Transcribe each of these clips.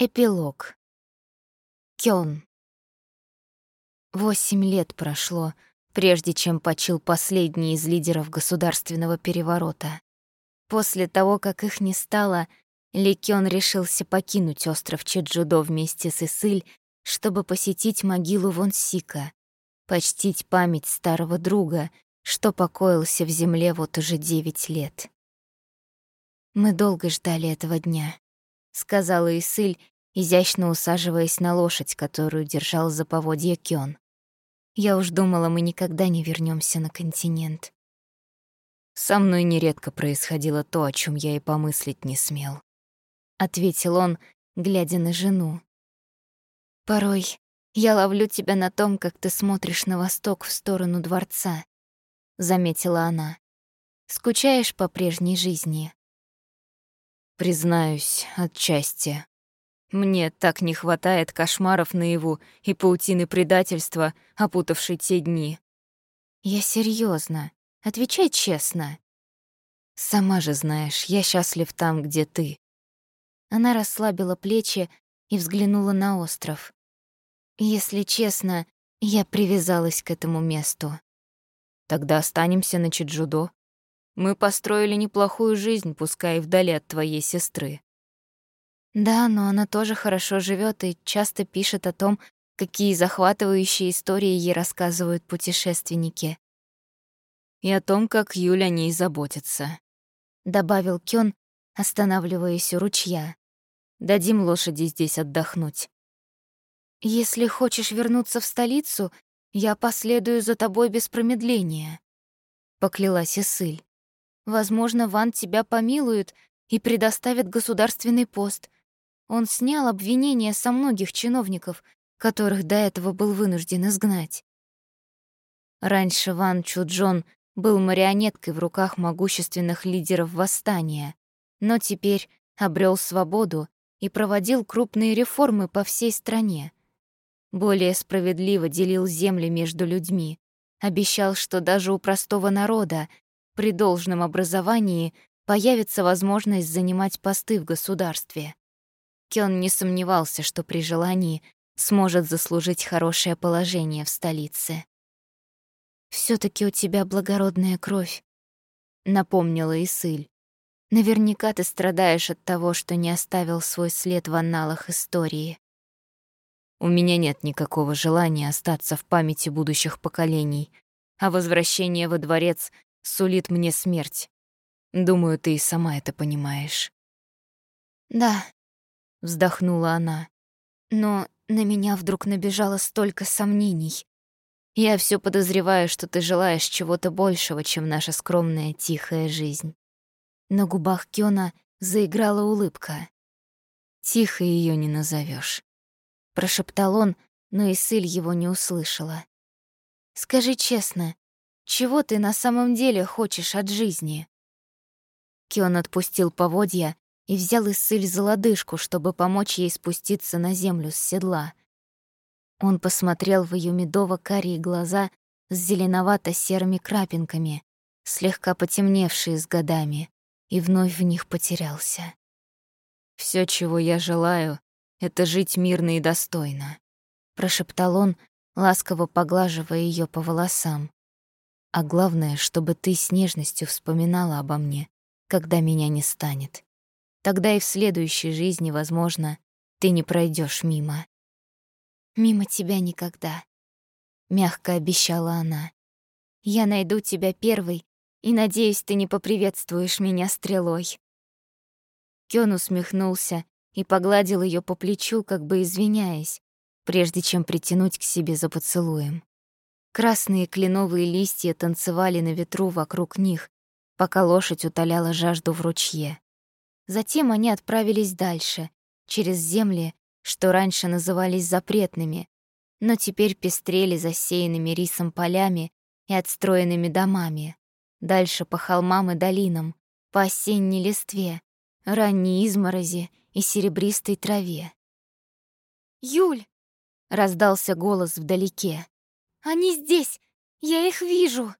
Эпилог. Кён. Восемь лет прошло, прежде чем почил последний из лидеров государственного переворота. После того, как их не стало, Ли Кён решился покинуть остров Чеджудо вместе с Исыль, чтобы посетить могилу Вонсика, почтить память старого друга, что покоился в земле вот уже девять лет. Мы долго ждали этого дня сказала Исыль, изящно усаживаясь на лошадь, которую держал за поводья Кён. Я уж думала, мы никогда не вернемся на континент. Со мной нередко происходило то, о чем я и помыслить не смел, ответил он, глядя на жену. Порой я ловлю тебя на том, как ты смотришь на восток в сторону дворца, заметила она. Скучаешь по прежней жизни? Признаюсь, отчасти. Мне так не хватает кошмаров наяву и паутины предательства, опутавшей те дни. Я серьезно. Отвечай честно. Сама же знаешь, я счастлив там, где ты. Она расслабила плечи и взглянула на остров. Если честно, я привязалась к этому месту. Тогда останемся на Чеджудо. Мы построили неплохую жизнь, пускай и вдали от твоей сестры. Да, но она тоже хорошо живет и часто пишет о том, какие захватывающие истории ей рассказывают путешественники. И о том, как Юля о ней заботится. Добавил Кён, останавливаясь у ручья. Дадим лошади здесь отдохнуть. Если хочешь вернуться в столицу, я последую за тобой без промедления, поклялась Исыль. Возможно, Ван тебя помилует и предоставит государственный пост. Он снял обвинения со многих чиновников, которых до этого был вынужден изгнать. Раньше Ван Чуджон был марионеткой в руках могущественных лидеров восстания, но теперь обрел свободу и проводил крупные реформы по всей стране. Более справедливо делил земли между людьми, обещал, что даже у простого народа при должном образовании появится возможность занимать посты в государстве. Кён не сомневался, что при желании сможет заслужить хорошее положение в столице. все таки у тебя благородная кровь», — напомнила Исыль. «Наверняка ты страдаешь от того, что не оставил свой след в анналах истории». «У меня нет никакого желания остаться в памяти будущих поколений, а возвращение во дворец сулит мне смерть. Думаю, ты и сама это понимаешь». «Да», — вздохнула она. «Но на меня вдруг набежало столько сомнений. Я все подозреваю, что ты желаешь чего-то большего, чем наша скромная тихая жизнь». На губах Кёна заиграла улыбка. «Тихо ее не назовешь, прошептал он, но Исыль его не услышала. «Скажи честно, чего ты на самом деле хочешь от жизни?» Кион отпустил поводья и взял Иссыль за лодыжку, чтобы помочь ей спуститься на землю с седла. Он посмотрел в ее медово-карие глаза с зеленовато-серыми крапинками, слегка потемневшие с годами, и вновь в них потерялся. Все, чего я желаю, — это жить мирно и достойно», — прошептал он, ласково поглаживая ее по волосам. А главное, чтобы ты с нежностью вспоминала обо мне, когда меня не станет. Тогда и в следующей жизни, возможно, ты не пройдешь мимо. Мимо тебя никогда, мягко обещала она. Я найду тебя первой и надеюсь, ты не поприветствуешь меня стрелой. Кён усмехнулся и погладил ее по плечу, как бы извиняясь, прежде чем притянуть к себе за поцелуем. Красные кленовые листья танцевали на ветру вокруг них, пока лошадь утоляла жажду в ручье. Затем они отправились дальше, через земли, что раньше назывались запретными, но теперь пестрели засеянными рисом полями и отстроенными домами. Дальше по холмам и долинам, по осенней листве, ранней изморози и серебристой траве. «Юль!» — раздался голос вдалеке. Они здесь! Я их вижу!»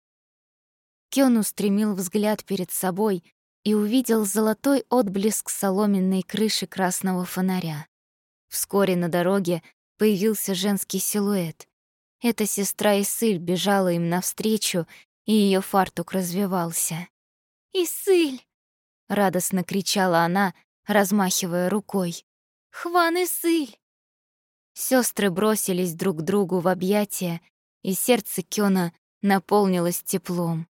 Кён устремил взгляд перед собой и увидел золотой отблеск соломенной крыши красного фонаря. Вскоре на дороге появился женский силуэт. Эта сестра Исыль бежала им навстречу, и ее фартук развивался. «Исыль!» — радостно кричала она, размахивая рукой. «Хван Исыль!» Сестры бросились друг к другу в объятия, и сердце Кёна наполнилось теплом,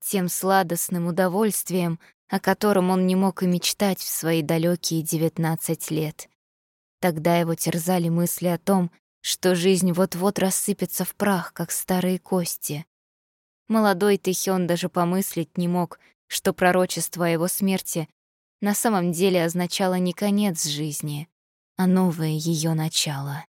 тем сладостным удовольствием, о котором он не мог и мечтать в свои далекие девятнадцать лет. Тогда его терзали мысли о том, что жизнь вот-вот рассыпется в прах, как старые кости. Молодой Тэхён даже помыслить не мог, что пророчество о его смерти на самом деле означало не конец жизни, а новое ее начало.